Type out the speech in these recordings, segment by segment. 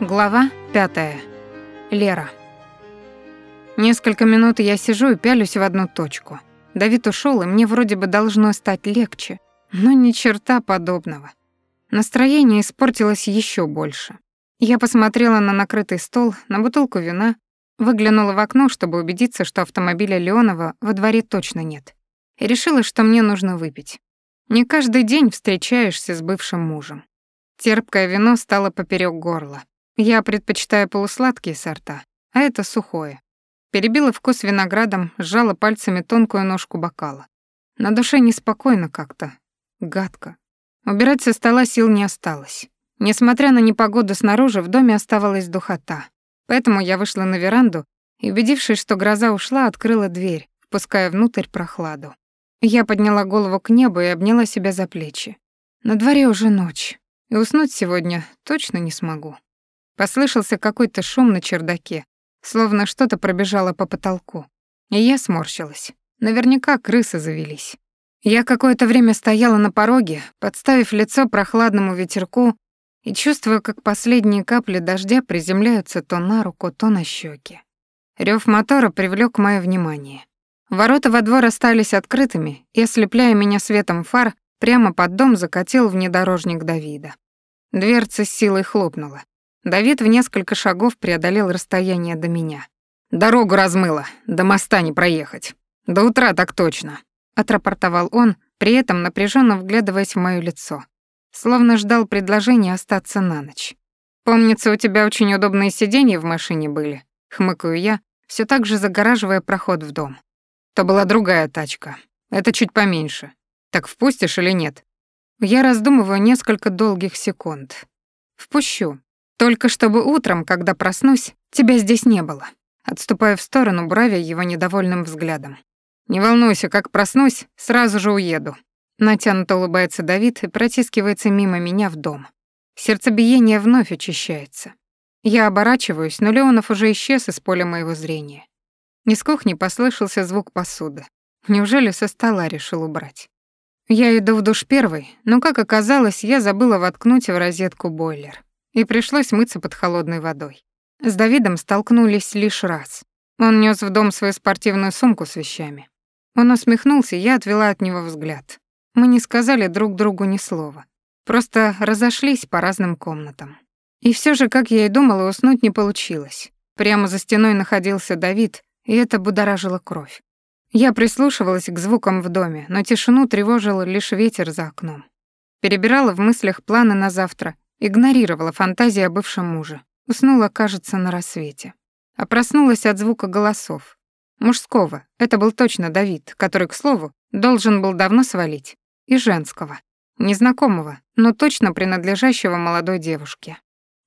Глава пятая. Лера. Несколько минут я сижу и пялюсь в одну точку. Давид ушел, и мне вроде бы должно стать легче, но ни черта подобного. Настроение испортилось еще больше. Я посмотрела на накрытый стол, на бутылку вина, выглянула в окно, чтобы убедиться, что автомобиля Леонова во дворе точно нет, и решила, что мне нужно выпить. Не каждый день встречаешься с бывшим мужем. Терпкое вино стало поперек горла. Я предпочитаю полусладкие сорта, а это сухое. Перебила вкус виноградом, сжала пальцами тонкую ножку бокала. На душе неспокойно как-то, гадко. Убирать со стола сил не осталось. Несмотря на непогоду снаружи, в доме оставалась духота. Поэтому я вышла на веранду и, убедившись, что гроза ушла, открыла дверь, впуская внутрь прохладу. Я подняла голову к небу и обняла себя за плечи. На дворе уже ночь, и уснуть сегодня точно не смогу. Послышался какой-то шум на чердаке, словно что-то пробежало по потолку. И я сморщилась. Наверняка крысы завелись. Я какое-то время стояла на пороге, подставив лицо прохладному ветерку и чувствую, как последние капли дождя приземляются то на руку, то на щеки. Рев мотора привлек мое внимание. Ворота во двор остались открытыми, и, ослепляя меня светом фар, прямо под дом закатил внедорожник Давида. Дверца с силой хлопнула. Давид в несколько шагов преодолел расстояние до меня. «Дорогу размыло, до моста не проехать. До утра так точно», — отрапортовал он, при этом напряженно вглядываясь в моё лицо. Словно ждал предложения остаться на ночь. «Помнится, у тебя очень удобные сиденья в машине были», — хмыкаю я, все так же загораживая проход в дом. «То была другая тачка. Это чуть поменьше. Так впустишь или нет?» Я раздумываю несколько долгих секунд. «Впущу. Только чтобы утром, когда проснусь, тебя здесь не было. Отступая в сторону, бравя его недовольным взглядом. Не волнуйся, как проснусь, сразу же уеду. Натянуто улыбается Давид и протискивается мимо меня в дом. Сердцебиение вновь очищается. Я оборачиваюсь, но Леонов уже исчез из поля моего зрения. Из кухни послышался звук посуды. Неужели со стола решил убрать? Я иду в душ первой, но, как оказалось, я забыла воткнуть в розетку бойлер и пришлось мыться под холодной водой. С Давидом столкнулись лишь раз. Он нёс в дом свою спортивную сумку с вещами. Он усмехнулся, я отвела от него взгляд. Мы не сказали друг другу ни слова. Просто разошлись по разным комнатам. И всё же, как я и думала, уснуть не получилось. Прямо за стеной находился Давид, и это будоражило кровь. Я прислушивалась к звукам в доме, но тишину тревожил лишь ветер за окном. Перебирала в мыслях планы на завтра Игнорировала фантазии о бывшем муже. Уснула, кажется, на рассвете. А проснулась от звука голосов. Мужского, это был точно Давид, который, к слову, должен был давно свалить. И женского. Незнакомого, но точно принадлежащего молодой девушке.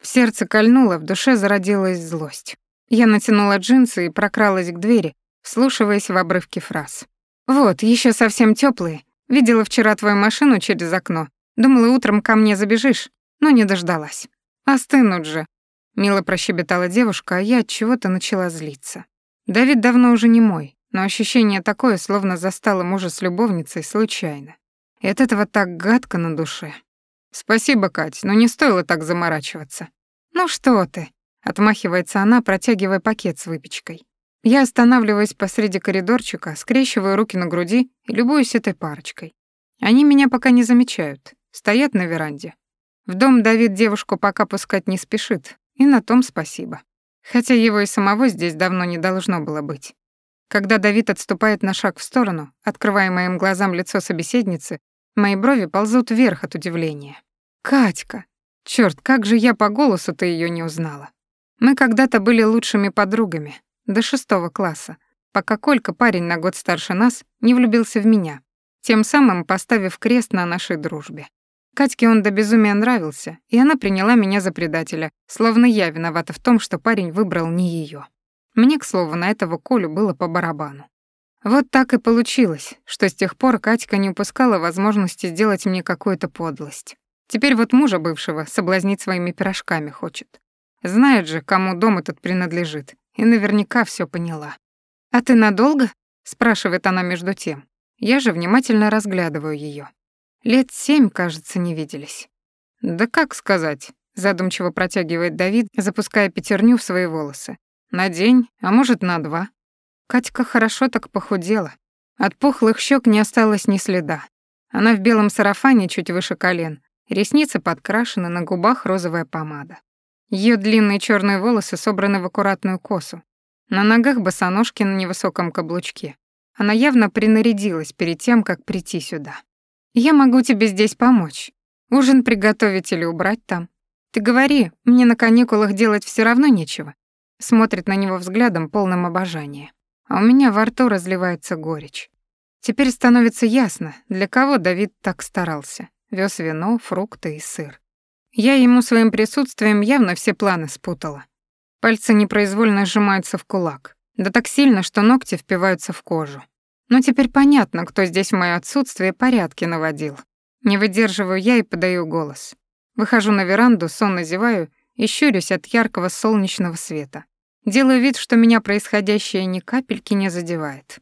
В сердце кольнуло, в душе зародилась злость. Я натянула джинсы и прокралась к двери, слушаясь в обрывки фраз. «Вот, еще совсем теплые. Видела вчера твою машину через окно. Думала, утром ко мне забежишь но не дождалась. «Остынут же», — мило прощебетала девушка, а я от чего-то начала злиться. Давид давно уже не мой, но ощущение такое, словно застала мужа с любовницей случайно. И от этого так гадко на душе. «Спасибо, Кать, но не стоило так заморачиваться». «Ну что ты?» — отмахивается она, протягивая пакет с выпечкой. Я останавливаюсь посреди коридорчика, скрещиваю руки на груди и любуюсь этой парочкой. Они меня пока не замечают, стоят на веранде, в дом Давид девушку пока пускать не спешит, и на том спасибо. Хотя его и самого здесь давно не должно было быть. Когда Давид отступает на шаг в сторону, открывая моим глазам лицо собеседницы, мои брови ползут вверх от удивления. «Катька! Чёрт, как же я по голосу-то её не узнала. Мы когда-то были лучшими подругами, до шестого класса, пока Колька, парень на год старше нас, не влюбился в меня, тем самым поставив крест на нашей дружбе. Катьке он до безумия нравился, и она приняла меня за предателя, словно я виновата в том, что парень выбрал не её. Мне, к слову, на этого Колю было по барабану. Вот так и получилось, что с тех пор Катька не упускала возможности сделать мне какую-то подлость. Теперь вот мужа бывшего соблазнить своими пирожками хочет. Знает же, кому дом этот принадлежит, и наверняка всё поняла. «А ты надолго?» — спрашивает она между тем. Я же внимательно разглядываю её. Лет семь, кажется, не виделись. Да как сказать? задумчиво протягивает Давид, запуская пятерню в свои волосы. На день, а может, на два. Катька хорошо так похудела. От пухлых щек не осталось ни следа. Она в белом сарафане чуть выше колен, ресницы подкрашены, на губах розовая помада. Ее длинные черные волосы собраны в аккуратную косу. На ногах босоножки на невысоком каблучке. Она явно принарядилась перед тем, как прийти сюда. «Я могу тебе здесь помочь. Ужин приготовить или убрать там. Ты говори, мне на каникулах делать все равно нечего». Смотрит на него взглядом, полным обожания. А у меня во рту разливается горечь. Теперь становится ясно, для кого Давид так старался. Вёз вино, фрукты и сыр. Я ему своим присутствием явно все планы спутала. Пальцы непроизвольно сжимаются в кулак. Да так сильно, что ногти впиваются в кожу. Но теперь понятно, кто здесь в моё отсутствие порядки наводил. Не выдерживаю я и подаю голос. Выхожу на веранду, сонно зеваю и щурюсь от яркого солнечного света. Делаю вид, что меня происходящее ни капельки не задевает.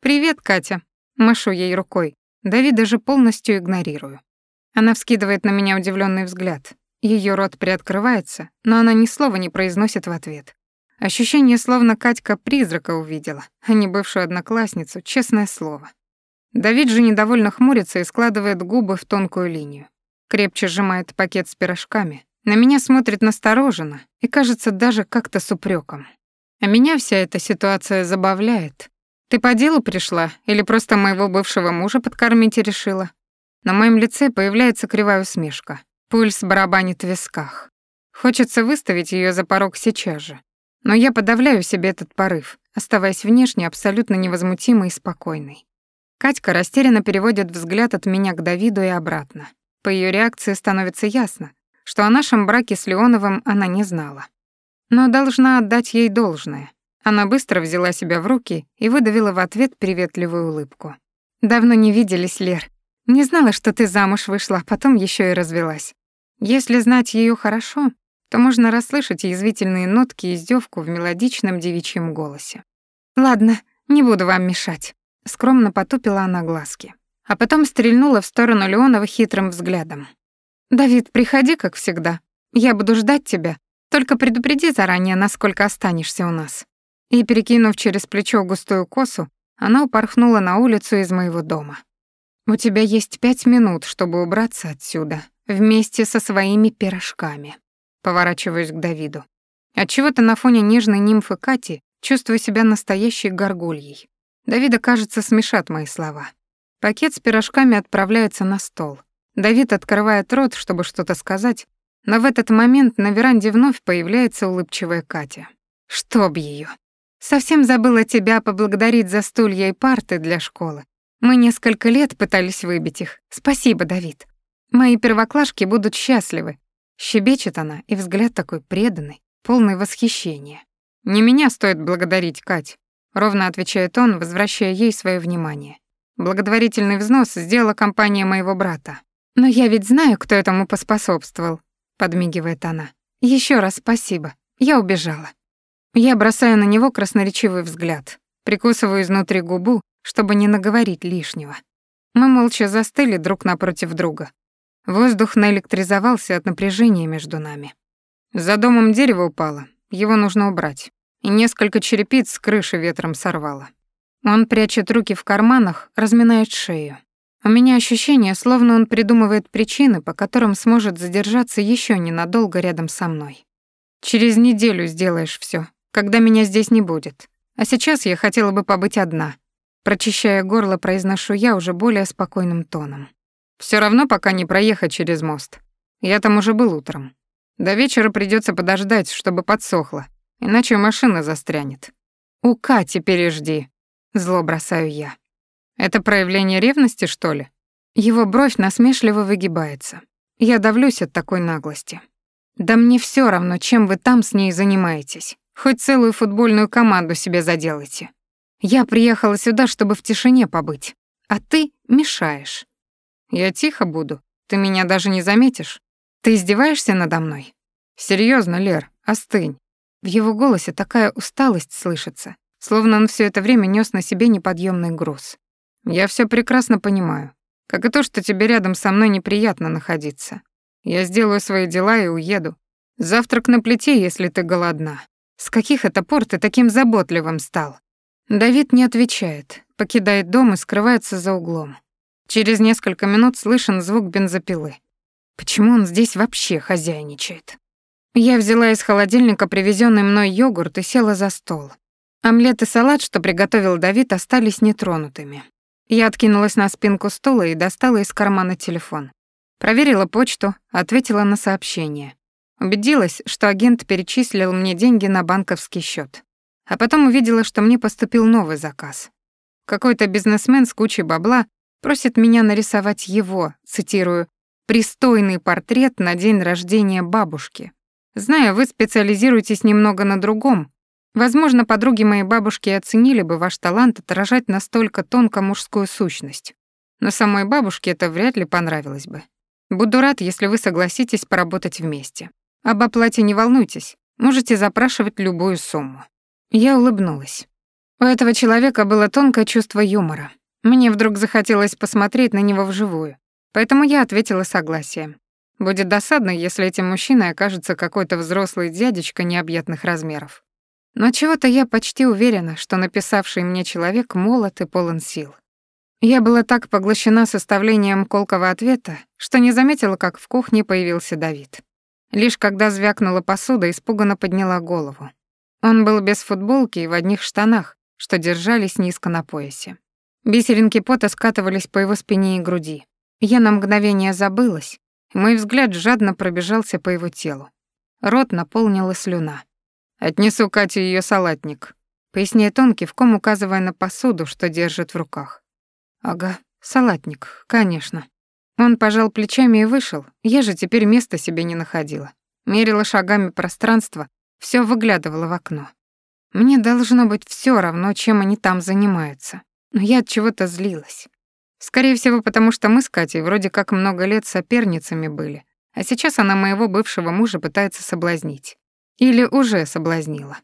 «Привет, Катя!» — машу ей рукой. Давид даже полностью игнорирую. Она вскидывает на меня удивленный взгляд. Ее рот приоткрывается, но она ни слова не произносит в ответ. Ощущение, словно Катька призрака увидела, а не бывшую одноклассницу, честное слово. Давид же недовольно хмурится и складывает губы в тонкую линию. Крепче сжимает пакет с пирожками. На меня смотрит настороженно и, кажется, даже как-то с упреком. А меня вся эта ситуация забавляет. Ты по делу пришла или просто моего бывшего мужа подкормить решила? На моем лице появляется кривая усмешка. Пульс барабанит в висках. Хочется выставить ее за порог сейчас же. Но я подавляю себе этот порыв, оставаясь внешне абсолютно невозмутимой и спокойной. Катька растерянно переводит взгляд от меня к Давиду и обратно. По ее реакции становится ясно, что о нашем браке с Леоновым она не знала. Но должна отдать ей должное. Она быстро взяла себя в руки и выдавила в ответ приветливую улыбку. «Давно не виделись, Лер. Не знала, что ты замуж вышла, а потом еще и развелась. Если знать ее хорошо, то можно расслышать язвительные нотки и издевку в мелодичном девичьем голосе. «Ладно, не буду вам мешать», — скромно потупила она глазки. А потом стрельнула в сторону Леонова хитрым взглядом. «Давид, приходи, как всегда. Я буду ждать тебя. Только предупреди заранее, насколько останешься у нас». И, перекинув через плечо густую косу, она упорхнула на улицу из моего дома. «У тебя есть пять минут, чтобы убраться отсюда, вместе со своими пирожками. Поворачиваюсь к Давиду. Отчего-то на фоне нежной нимфы Кати чувствую себя настоящей горгульей. Давида, кажется, смешат мои слова. Пакет с пирожками отправляется на стол. Давид открывает рот, чтобы что-то сказать, но в этот момент на веранде вновь появляется улыбчивая Катя. Чтоб ее. Совсем забыла тебя поблагодарить за стулья и парты для школы. Мы несколько лет пытались выбить их. Спасибо, Давид. Мои первоклашки будут счастливы. Щебечет она, и взгляд такой преданный, полный восхищения. Не меня стоит благодарить, Кать, ровно отвечает он, возвращая ей свое внимание. Благотворительный взнос сделала компания моего брата. Но я ведь знаю, кто этому поспособствовал, подмигивает она. Еще раз спасибо. Я убежала. Я бросаю на него красноречивый взгляд, прикусываю изнутри губу, чтобы не наговорить лишнего. Мы молча застыли друг напротив друга. Воздух наэлектризовался от напряжения между нами. За домом дерево упало, его нужно убрать. И несколько черепиц с крыши ветром сорвало. Он прячет руки в карманах, разминает шею. У меня ощущение, словно он придумывает причины, по которым сможет задержаться еще ненадолго рядом со мной. Через неделю сделаешь все, когда меня здесь не будет. А сейчас я хотела бы побыть одна. Прочищая горло, произношу я уже более спокойным тоном. Все равно пока не проехать через мост. Я там уже был утром. До вечера придется подождать, чтобы подсохло, иначе машина застрянет. У Кати пережди. Зло бросаю я. Это проявление ревности, что ли? Его бровь насмешливо выгибается. Я давлюсь от такой наглости. Да мне все равно, чем вы там с ней занимаетесь. Хоть целую футбольную команду себе заделайте. Я приехала сюда, чтобы в тишине побыть, а ты мешаешь. Я тихо буду. Ты меня даже не заметишь. Ты издеваешься надо мной? Серьезно, Лер, остынь. В его голосе такая усталость слышится, словно он все это время нес на себе неподъемный груз. Я все прекрасно понимаю, как и то, что тебе рядом со мной неприятно находиться. Я сделаю свои дела и уеду. Завтрак на плите, если ты голодна. С каких это пор ты таким заботливым стал? Давид не отвечает, покидает дом и скрывается за углом. Через несколько минут слышен звук бензопилы. Почему он здесь вообще хозяйничает? Я взяла из холодильника привезенный мной йогурт и села за стол. Омлет и салат, что приготовил Давид, остались нетронутыми. Я откинулась на спинку стула и достала из кармана телефон. Проверила почту, ответила на сообщение. Убедилась, что агент перечислил мне деньги на банковский счет. А потом увидела, что мне поступил новый заказ. Какой-то бизнесмен с кучей бабла просит меня нарисовать его, цитирую, «пристойный портрет на день рождения бабушки». Знаю, вы специализируетесь немного на другом, Возможно, подруги моей бабушки оценили бы ваш талант отражать настолько тонко мужскую сущность. Но самой бабушке это вряд ли понравилось бы. Буду рад, если вы согласитесь поработать вместе. Об оплате не волнуйтесь, можете запрашивать любую сумму». Я улыбнулась. У этого человека было тонкое чувство юмора. Мне вдруг захотелось посмотреть на него вживую, поэтому я ответила согласием. Будет досадно, если этим мужчиной окажется какой-то взрослый дядечка необъятных размеров. Но чего-то я почти уверена, что написавший мне человек молод и полон сил. Я была так поглощена составлением колкого ответа, что не заметила, как в кухне появился Давид. Лишь когда звякнула посуда, испуганно подняла голову. Он был без футболки и в одних штанах, что держались низко на поясе. Бисеринки пота скатывались по его спине и груди. Я на мгновение забылась, мой взгляд жадно пробежался по его телу. Рот наполнила слюна. «Отнесу Кате ее салатник», — поясняет он, кивком указывая на посуду, что держит в руках. «Ага, салатник, конечно». Он пожал плечами и вышел, я же теперь места себе не находила. Мерила шагами пространство, все выглядывала в окно. Мне должно быть все равно, чем они там занимаются. Но я от чего-то злилась. Скорее всего, потому что мы с Катей вроде как много лет соперницами были, а сейчас она моего бывшего мужа пытается соблазнить. Или уже соблазнила.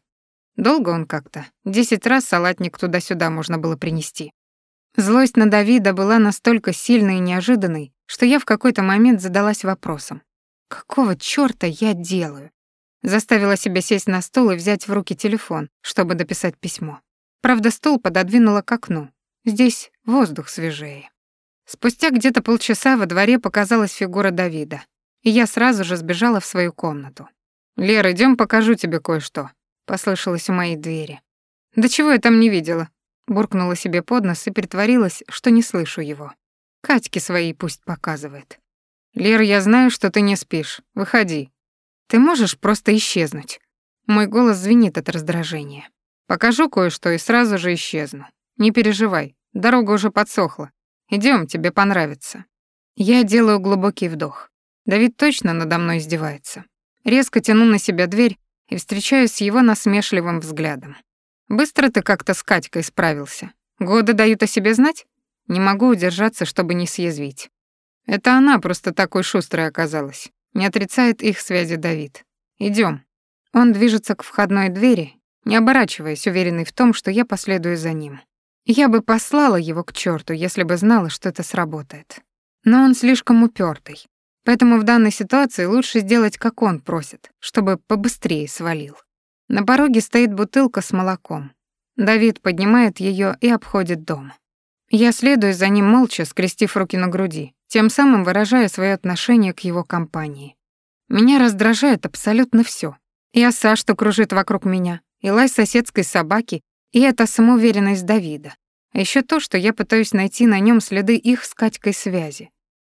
Долго он как-то. Десять раз салатник туда-сюда можно было принести. Злость на Давида была настолько сильной и неожиданной, что я в какой-то момент задалась вопросом. Какого чёрта я делаю? Заставила себя сесть на стул и взять в руки телефон, чтобы дописать письмо. Правда, стул пододвинула к окну. Здесь воздух свежее. Спустя где-то полчаса во дворе показалась фигура Давида, и я сразу же сбежала в свою комнату. «Лера, идём покажу тебе кое-что», — послышалось у моей двери. «Да чего я там не видела?» Буркнула себе под нос и притворилась, что не слышу его. Катьки свои пусть показывает. «Лера, я знаю, что ты не спишь. Выходи. Ты можешь просто исчезнуть?» Мой голос звенит от раздражения. «Покажу кое-что и сразу же исчезну. Не переживай, дорога уже подсохла. Идём, тебе понравится». Я делаю глубокий вдох. Давид точно надо мной издевается. Резко тяну на себя дверь и встречаюсь с его насмешливым взглядом. «Быстро ты как-то с Катькой справился. Годы дают о себе знать? Не могу удержаться, чтобы не съязвить. Это она просто такой шустрой оказалась. Не отрицает их связи Давид. Идем. Он движется к входной двери, не оборачиваясь, уверенный в том, что я последую за ним. Я бы послала его к черту, если бы знала, что это сработает. Но он слишком упертый. Поэтому в данной ситуации лучше сделать, как он просит, чтобы побыстрее свалил. На пороге стоит бутылка с молоком. Давид поднимает ее и обходит дом. Я следую за ним молча, скрестив руки на груди, тем самым выражая свое отношение к его компании. Меня раздражает абсолютно все. И оса, что кружит вокруг меня, и лай соседской собаки, и эта самоуверенность Давида. А еще то, что я пытаюсь найти на нем следы их с Катькой связи.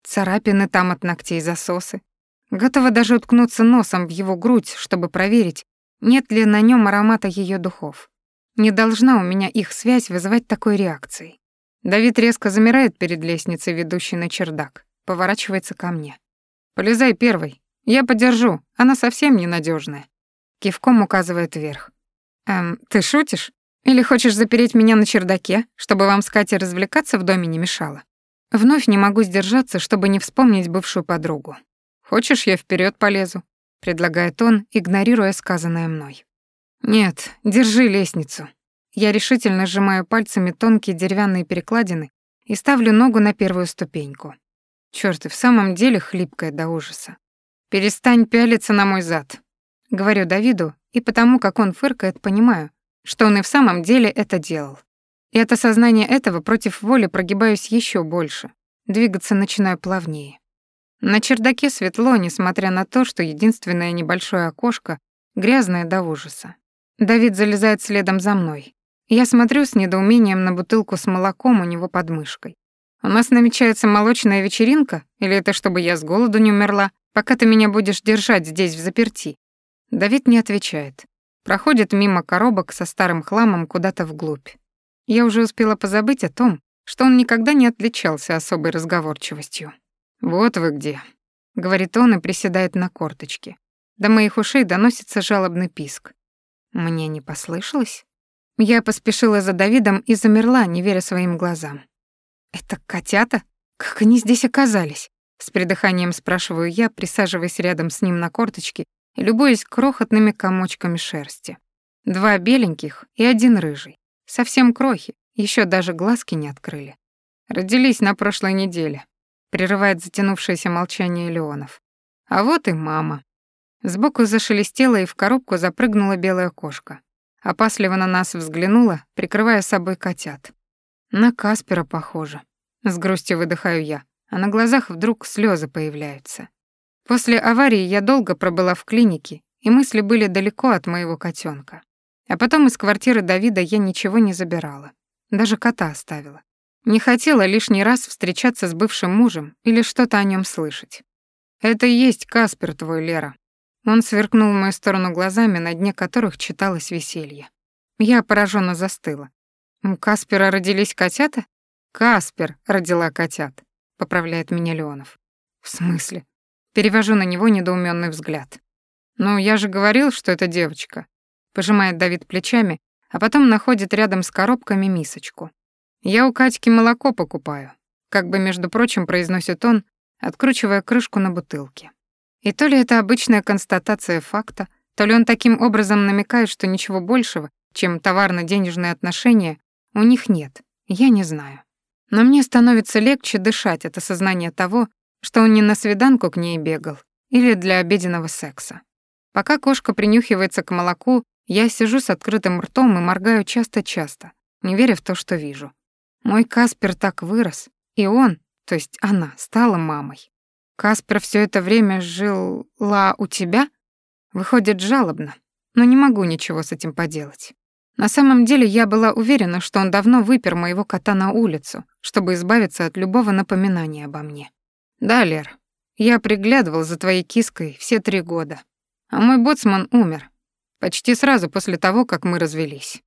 Царапины там от ногтей засосы. Готова даже уткнуться носом в его грудь, чтобы проверить, нет ли на нем аромата ее духов. Не должна у меня их связь вызывать такой реакции. Давид резко замирает перед лестницей, ведущей на чердак, поворачивается ко мне. «Полезай первой. Я подержу. Она совсем ненадежная. Кивком указывает вверх. «Эм, ты шутишь? Или хочешь запереть меня на чердаке, чтобы вам с Катей развлекаться в доме не мешало?» Вновь не могу сдержаться, чтобы не вспомнить бывшую подругу. «Хочешь, я вперед полезу?» — предлагает он, игнорируя сказанное мной. «Нет, держи лестницу». Я решительно сжимаю пальцами тонкие деревянные перекладины и ставлю ногу на первую ступеньку. Чёрт, и в самом деле хлипкая до ужаса. «Перестань пялиться на мой зад», — говорю Давиду, и потому как он фыркает, понимаю, что он и в самом деле это делал. И от осознания этого против воли прогибаюсь еще больше, двигаться начинаю плавнее. На чердаке светло, несмотря на то, что единственное небольшое окошко грязное до ужаса. Давид залезает следом за мной. Я смотрю с недоумением на бутылку с молоком у него под мышкой. У нас намечается молочная вечеринка, или это чтобы я с голоду не умерла, пока ты меня будешь держать здесь в заперти? Давид не отвечает. Проходит мимо коробок со старым хламом куда-то вглубь. Я уже успела позабыть о том, что он никогда не отличался особой разговорчивостью. «Вот вы где», — говорит он и приседает на корточки. До моих ушей доносится жалобный писк. Мне не послышалось? Я поспешила за Давидом и замерла, не веря своим глазам. «Это котята? Как они здесь оказались?» С придыханием спрашиваю я, присаживаясь рядом с ним на корточки любуясь крохотными комочками шерсти. Два беленьких и один рыжий. Совсем крохи, еще даже глазки не открыли. Родились на прошлой неделе. Прерывает затянувшееся молчание Леонов. А вот и мама. Сбоку зашелестело, и в коробку запрыгнула белая кошка. Опасливо на нас взглянула, прикрывая собой котят. На Каспера похоже. С грустью выдыхаю я, а на глазах вдруг слезы появляются. После аварии я долго пробыла в клинике, и мысли были далеко от моего котенка. А потом из квартиры Давида я ничего не забирала. Даже кота оставила. Не хотела лишний раз встречаться с бывшим мужем или что-то о нем слышать. «Это и есть Каспер твой, Лера». Он сверкнул в мою сторону глазами, на дне которых читалось веселье. Я пораженно застыла. У Каспера родились котята? Каспер родила котят, поправляет меня Леонов. В смысле? Перевожу на него недоуменный взгляд. Ну, я же говорил, что это девочка. Пожимает Давид плечами, а потом находит рядом с коробками мисочку. Я у Катьки молоко покупаю, как бы, между прочим, произносит он, откручивая крышку на бутылке. И то ли это обычная констатация факта, то ли он таким образом намекает, что ничего большего, чем товарно-денежные отношения, у них нет, я не знаю. Но мне становится легче дышать от осознания того, что он не на свиданку к ней бегал или для обеденного секса. Пока кошка принюхивается к молоку, я сижу с открытым ртом и моргаю часто-часто, не веря в то, что вижу. Мой Каспер так вырос, и он, то есть она, стала мамой. Каспер все это время жила у тебя? Выходит жалобно, но не могу ничего с этим поделать. На самом деле я была уверена, что он давно выпер моего кота на улицу, чтобы избавиться от любого напоминания обо мне. Да, Лер, я приглядывал за твоей киской все три года. А мой боцман умер. Почти сразу после того, как мы развелись.